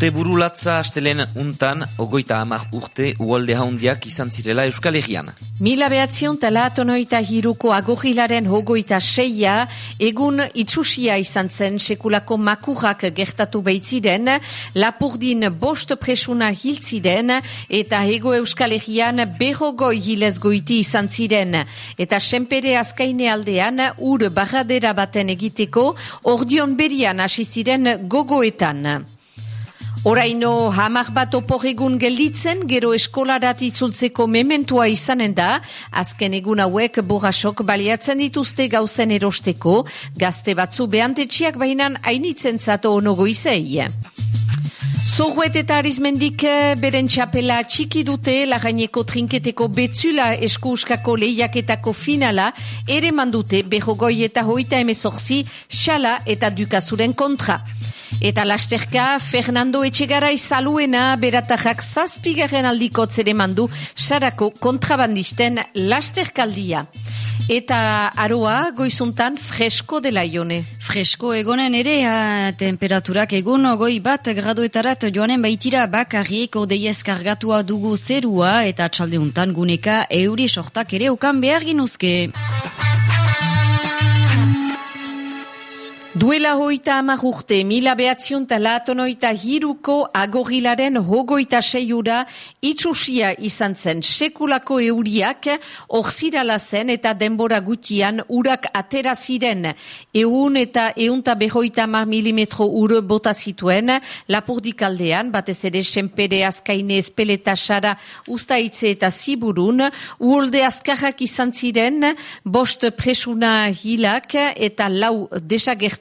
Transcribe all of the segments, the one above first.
Urte burulatza astelen untan, ogoita hamar urte uolde haundiak izan zirela Euskal Herrian. Mila behatzion talatonoita hiruko agogilaren hogoita seia, egun itxusia izan zen sekulako makurrak gertatu behitziden, lapurdin bost presuna hiltziden, eta ego Euskal Herrian berrogoi hilez goiti izan ziren. Eta senpere azkaine aldean, ur barradera baten egiteko, ordion berian hasi ziren gogoetan. Oraino hamar bat oporregun gelditzen, gero eskolarat itzultzeko mementua izanen da, azken egun hauek borrasok baliatzen dituzte gauzen erosteko, gazte batzu behantetxiak bainan hainitzen zato onogo izei. Zorruet eta arizmendik eh, beren txapela txiki dute lagaineko trinketeko betzula eskuskako lehiaketako finala ere mandute behogoi eta hoita emezorzi xala eta dukazuren kontra. Eta lasterka, Fernando Etxegarai saluena beratajak zazpigaren aldiko tzere mandu sarako kontrabandisten lasterkaldia. Eta aroa goizuntan fresko dela ione. Fresko egonen ere, a, temperaturak egun ogoi bat graduetarat joanen baitira bakarriek odeiez kargatua dugu zerua eta txaldeuntan guneka euri sortak ere ukan behar ginuzke. Duela hoita amak urte, mila behatzion talatonoita hiruko agorilaren hogoita seiura itxusia izan zen. Sekulako euriak orzirala zen eta denbora gutian urak atera ziren. Eun eta eunta behoita amak milimetro ur bota zituen. Lapurdik aldean, batez ere senpere azkaine espeleta sara ustaitze eta ziburun, uolde azkarrak izan ziren, bost presuna hilak eta lau desagertu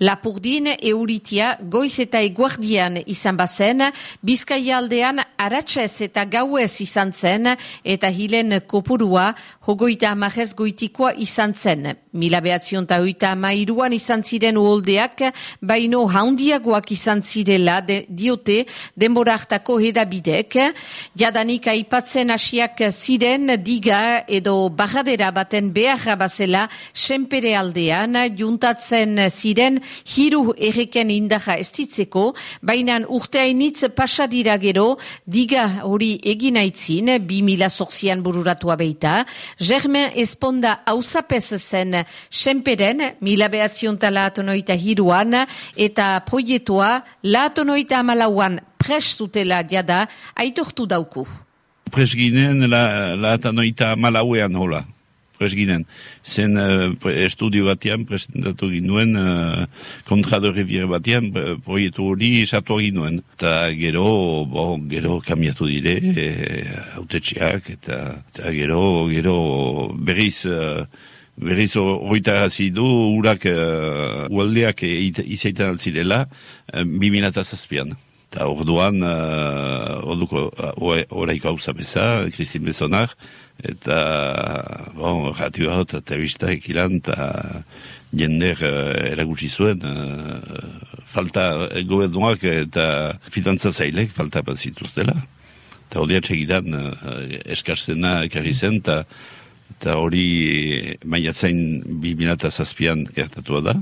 lapurdin euritia goiz eta eguardian izan bazen, bizkaia aldean aratsez eta gauez izan zen, eta hilen kopurua hogoita amajez goitikoa izan zen. Mila behatzion eta oita amairuan izan ziren uoldeak, baino haundiagoak izan zirela diote denbora hartako hedabidek. Jadanik aipatzen hasiak ziren diga edo barradera baten beharra bazela senpere aldean, juntatzen ziren hiru erreken indaja estitzeko, baina urteainitz pasadira gero diga hori eginaitzin, bi mila sorzian bururatua beita, Germen Esponda hausapez zen senperen, mila behatzionta laatonoita hiruan, eta proietua laatonoita amalauan pres zutela jada, aitortu dauku. Pres ginen laatonoita amalauean hola presginen. Zen uh, estudio batean, presentatu ginuen, uh, kontrado revier batean, proietu hori esatu ginuen. Eta gero, bo, gero kamiatu dire, autetxeak, eta, eta gero, gero berriz, uh, berriz horita du, urak uh, ualdeak izaitan altzirela, uh, 2008an. Eta orduan, uh, orduko, uh, oraiko hau zabeza, Kristin Bezonar, eta bon, ratio hau eta telebista ekilan eta jender uh, eragutsi zuen uh, falta gobernuak eta fitantza zailek falta bat zituztela. Eta hori atsegidan uh, eskarzena ekarri zen eta hori maiatzain bi minata zazpian gertatu da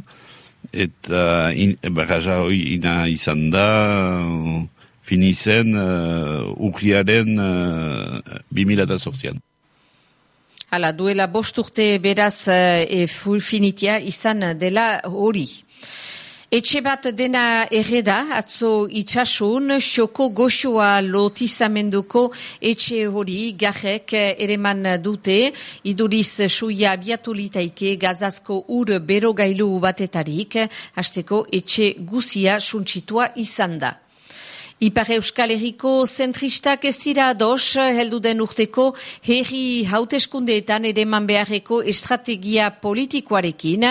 eta in, barraja hori ina izan da finizen uh, urriaren uh, minata zortzian Hala, duela bosturte beraz e, finitia izan dela hori. Etxe bat dena erreda, atzo itxasun, xoko goxoa lotizamenduko etxe hori garrek ereman dute, iduriz suia biatulitaike gazazko ur berogailu batetarik, hasteko etxe guzia suntxitua izan da. Ipar Euskal Herriko zentristak ez dira ados, heldu den urteko, herri hauteskundeetan edeman beharreko estrategia politikoarekin,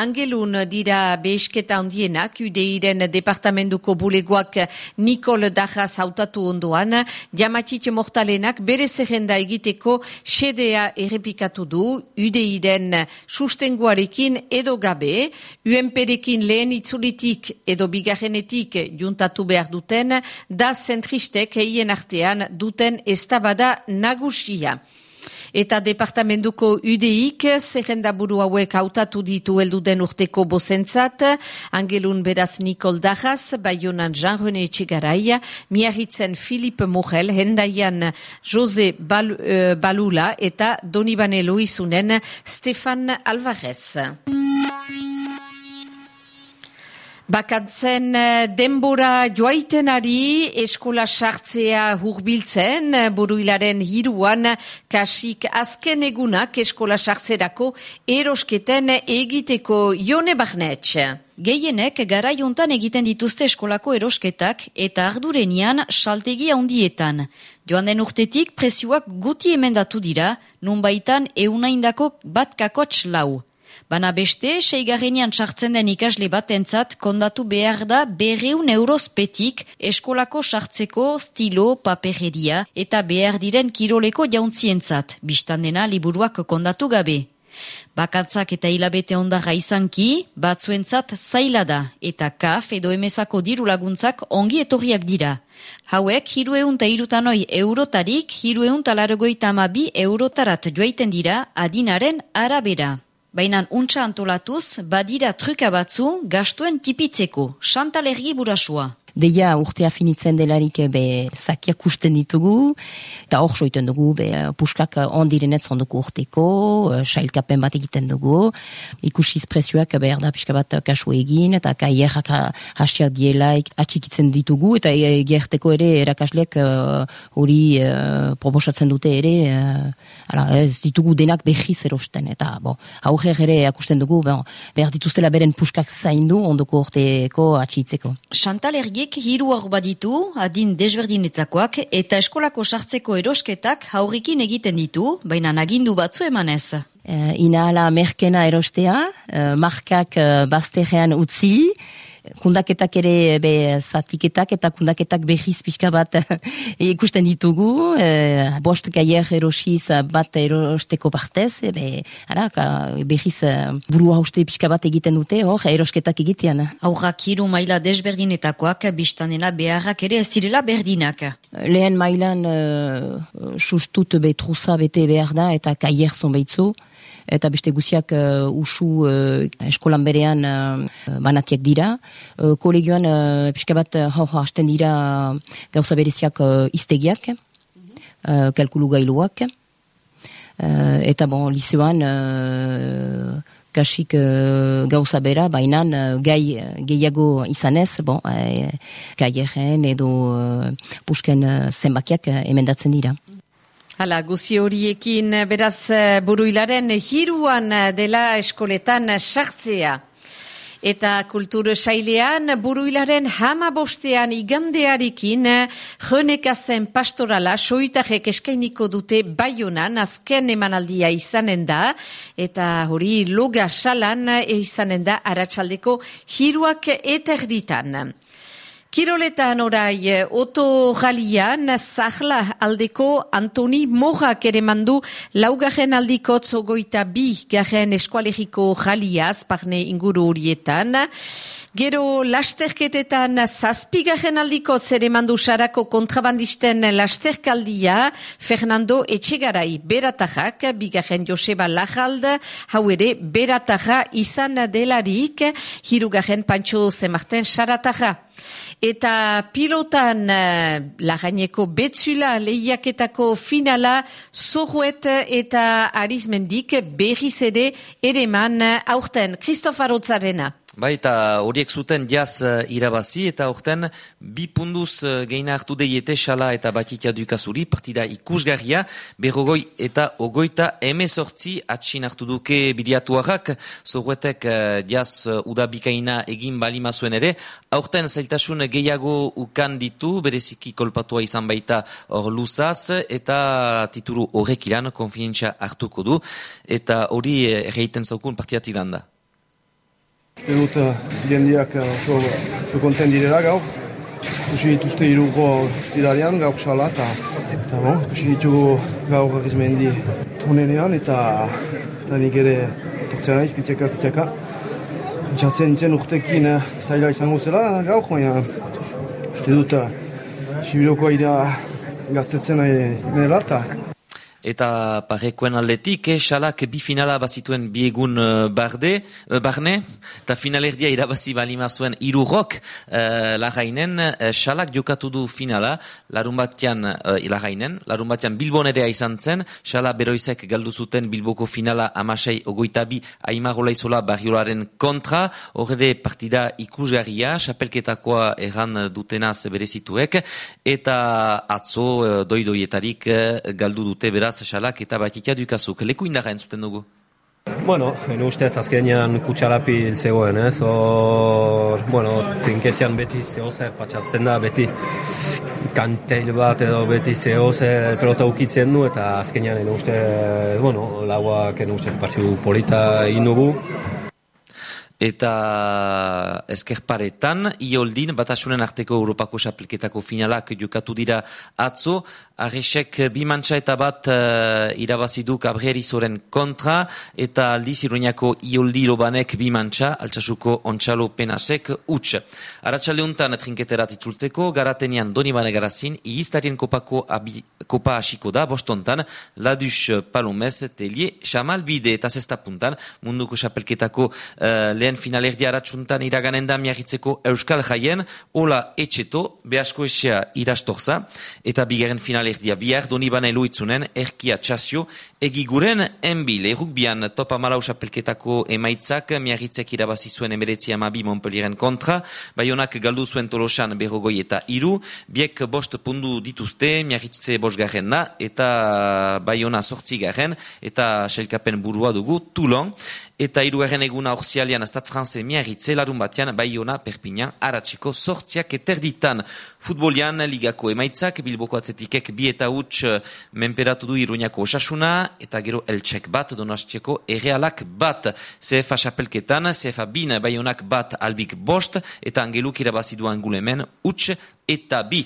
angelun dira behesketa ondienak, udeiren departamentuko bulegoak Nikol Dajas hautatu ondoan, jamatit mortalenak bere zerrenda egiteko sedea errepikatu du, udeiren sustenguarekin edo gabe, UNP-rekin lehen itzulitik edo bigarrenetik juntatu behar duten, da zentristek eien artean duten eztabada nagusia. Eta departamentuko UDIk zerrenda buru hauek hautatu ditu elduden urteko bozentzat, Angelun beraz Nikol Dajaz, Bayonan Jean-René Etxegarai, miahitzen Philippe Mugel, hendaian Jose Bal, uh, Balula eta Donibane Loizunen Stefan Alvarez. Bakantzen eh, denbora joaitenari eskola sartzea hurbiltzen, eh, buruilaren hiruan kasik azken egunak eskola sartzerako erosketen egiteko jone barnetx. Gehienek garaiontan egiten dituzte eskolako erosketak eta ardurenian saltegi handietan. Joan den urtetik presioak guti emendatu dira, nun baitan eunaindako bat kakotx lau. Bana beste, seigarrenian sartzen den ikasle batentzat kondatu behar da berreun eurozpetik eskolako sartzeko stilo papereria eta behar diren kiroleko jauntzientzat, biztan dena liburuak kondatu gabe. Bakantzak eta hilabete ondarra izanki, batzuentzat zaila da, eta kaf edo emezako diru laguntzak ongi etorriak dira. Hauek, hiru eun ta irutanoi eurotarik, hiru eun talargoita bi eurotarat joaiten dira adinaren arabera. Baina untsa antolatuz, badira truka batzu gastuen tipitzeko, xantalergi burasua. Deia urtea finitzen delarik be zakiak usten ditugu, eta hor soiten dugu, be puskak ondirenet zonduko urteko, sailkapen bat egiten dugu, ikusiz presioak behar da pixka bat kasu egin, eta kaierrak hasiak dielaik atxikitzen ditugu, eta gerteko ere erakaslek hori uh, proposatzen dute ere, uh, ez ditugu denak behiz erosten, eta bo, aurrer ere akusten dugu, behar dituztela beren puskak zaindu ondoko urteko atxitzeko. Chantal horiek hiru hor baditu, adin desberdinetakoak, eta eskolako sartzeko erosketak haurikin egiten ditu, baina nagindu batzu emanez. Uh, ina merkena erostea, uh, markak uh, bazterrean utzi, kundaketak ere be, zatiketak eta kundaketak behiz pixka bat ikusten ditugu, e, bost gaier erosiz bat erosteko partez, e, be, ara, ka, behiz e, burua hauste pixka bat egiten dute, hor, erosketak egitean. Aurrak hiru maila desberdinetakoak biztanena beharrak ere ez direla berdinak. Lehen mailan uh, sustut betruza bete behar da eta kaier zon behitzu, eta beste guziak uh, usu uh, eskolan berean uh, banatiak dira. Uh, kolegioan uh, pixka bat hau uh, hasten dira gauza bereziak uh, iztegiak, uh, kalkulu gailuak. Uh, eta bon, liseoan uh, kasik uh, gauza bera, baina gai gehiago izanez, bon, uh, edo uh, pusken uh, zenbakiak emendatzen dira. Hala, guzi horiekin beraz buruilaren hiruan dela eskoletan sartzea. Eta kultur sailean buruilaren hama bostean igandearikin jönekazen pastorala soitarek eskainiko dute baionan azken emanaldia izanen da eta hori loga salan izanen da aratsaldeko hiruak eterditan. Kiroletan orai, eh, oto jalian, zahla aldeko Antoni Mojak ere mandu laugarren aldiko tzogoita bi garen eskualegiko jaliaz, parne inguru horietan. Gero lasterketetan zazpigarren aldiko zere mandu sarako kontrabandisten lasterkaldia Fernando Etxegarai beratajak, bigarren Joseba Lajald, hau ere berataja izan delarik, hirugarren Pantxo Zemarten sarataja. Eta pilotan uh, lagaineko betzula lehiaketako finala zorruet eta arizmendik berriz ere ere man aurten Kristofarotzarena. Bai, eta horiek zuten jaz uh, irabazi, eta horten bi punduz uh, geina hartu deiete xala eta batitia dukazuri, partida ikusgarria, berrogoi eta ogoita emezortzi atxin hartu duke bidiatuarrak, zorretek uh, jaz uh, udabikaina egin balima zuen ere, aurten zailtasun gehiago ukan ditu, bereziki kolpatua izan baita hor luzaz, eta tituru horrek ilan, konfientzia hartuko du, eta hori erreiten zaukun partidatik landa. Uste dut, jendiak eh, oso, oso konten direla gaur. Kusi dituzte iruko ustilarian gaur xala eta eta bon, kusi ditugu gaur gizmendi unenean eta eta nik ere tortzea naiz, piteka, piteka. Txatzen nintzen urtekin eh, zaila izango zela gaur, baina uste dut, uh, Sibiroko aira gaztetzen nahi nela eta Eta parekoen aldetik, eh, xalak bi finala bazituen biegun uh, barde, uh, barne, eta finalerdia irabazi balima zuen irurok uh, lagainen, uh, xalak jokatu du finala, larun batean uh, lagainen, larun batean bilbonerea izan zen, xala beroizek galdu zuten bilboko finala amasei ogoita bi aimagola izola barriolaren kontra, horre partida ikusgarria, xapelketakoa erran dutenaz berezituek, eta atzo uh, doidoietarik uh, galdu dute bera beraz, salak eta batitia dukazuk. Leku indara entzuten dugu? Bueno, en ustez azkenean kutsarapi zegoen, ez? O, bueno, trinketian beti zehozer patxatzen da, beti kanteil bat edo beti zehozer pelota ukitzen du, eta azkenean en uste, bueno, lauak en ustez partidu polita inugu eta ezkerparetan, ioldin, batasunen arteko Europako xapelketako finalak jokatu dira atzo, arresek bi mantxa eta bat uh, irabaziduk abrerizoren kontra, eta aldiz iruñako ioldi lobanek bi mantxa, altsasuko ontxalo penasek utx. Aratxalde untan trinketerat itzultzeko, garatenian doni bane garazin, iiztarien kopako abi, kopa hasiko da, bostontan, ladus palomez, telie, xamal bide eta zesta puntan, munduko xapelketako uh, lehen finalerdia aratsuntan iraganen da miagitzeko Euskal Jaien, Ola Etxeto, Beasko Esea irastorza, eta bigaren finalerdia bihar doni bana eluitzunen, Erkia Txasio, egiguren enbil, errukbian topa malau sapelketako emaitzak, miagitzek irabazi zuen emeretzi amabi Montpellieren kontra, baionak galdu zuen tolosan berrogoi eta iru, biek bost pundu dituzte, miagitze bosgarren da, eta baiona sortzigaren, eta selkapen burua dugu, Toulon, eta iruaren eguna orzialian Estat Franze miarritze larun batean Bayona Perpignan aratzeko sortziak eterditan. Futbolian ligako emaitzak Bilboko atletikek bi eta huts eh, menperatu du iruñako osasuna eta gero eltsek bat donastieko errealak bat. CFA xapelketan, CFA bin Bayonak bat albik bost eta angeluk irabaziduan gulemen huts eta bi.